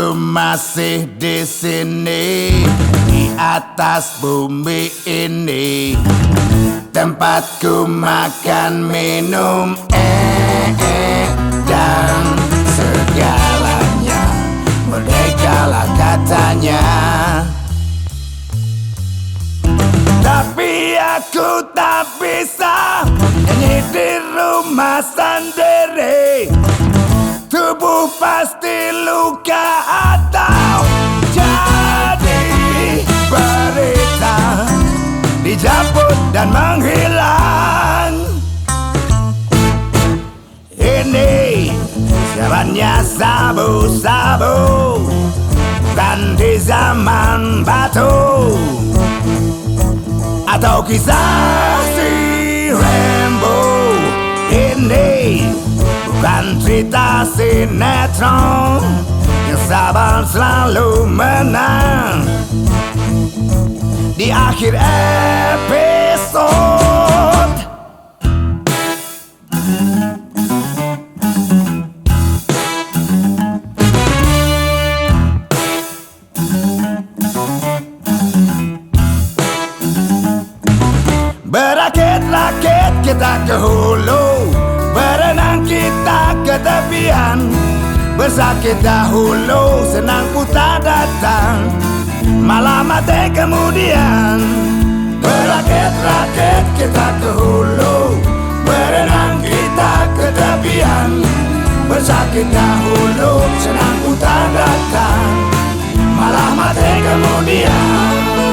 masih di sini di atas bumi ini. Tempatku makan minum eh, eh dan segalanya. Merdekalah katanya. Tapi aku tak bisa nyanyi di rumah sendiri Tubuh pasti luka atau jadi berita Dijemput dan menghilang. Ini zamannya sabu-sabu Dan di zaman batu. Atau kisah si Bukan cerita sinetron Yang sabar selalu menang Di akhir episode Berakit-rakit kita ke hulu Berenang kita ke tepian Bersakit dahulu senang ku tak datang. Malah mati kemudian. Berakit-rakit kita ke hulu. Berenang kita ke tepian Bersakit dahulu senang ku tak datang. Malah mati kemudian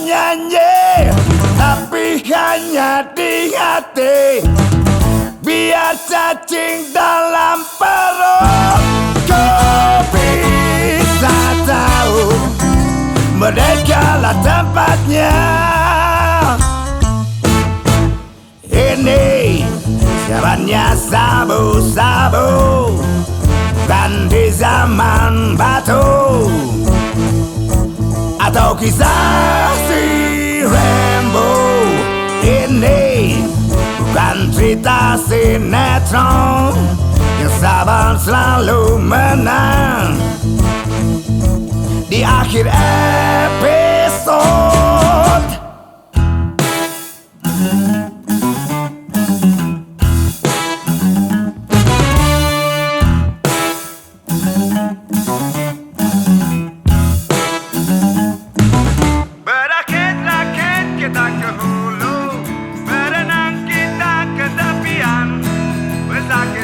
tetap bernyanyi Tapi hanya di hati. Biar cacing dalam perut. Kau bisa tahu Merdekalah tempatnya. Ini zamannya sabu-sabu Dan di zaman batu. Atau kisah Rambo. Ini bukan cerita sinetron yang sabar selalu menang. Di akhir episode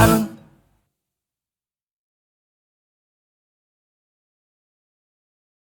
claro.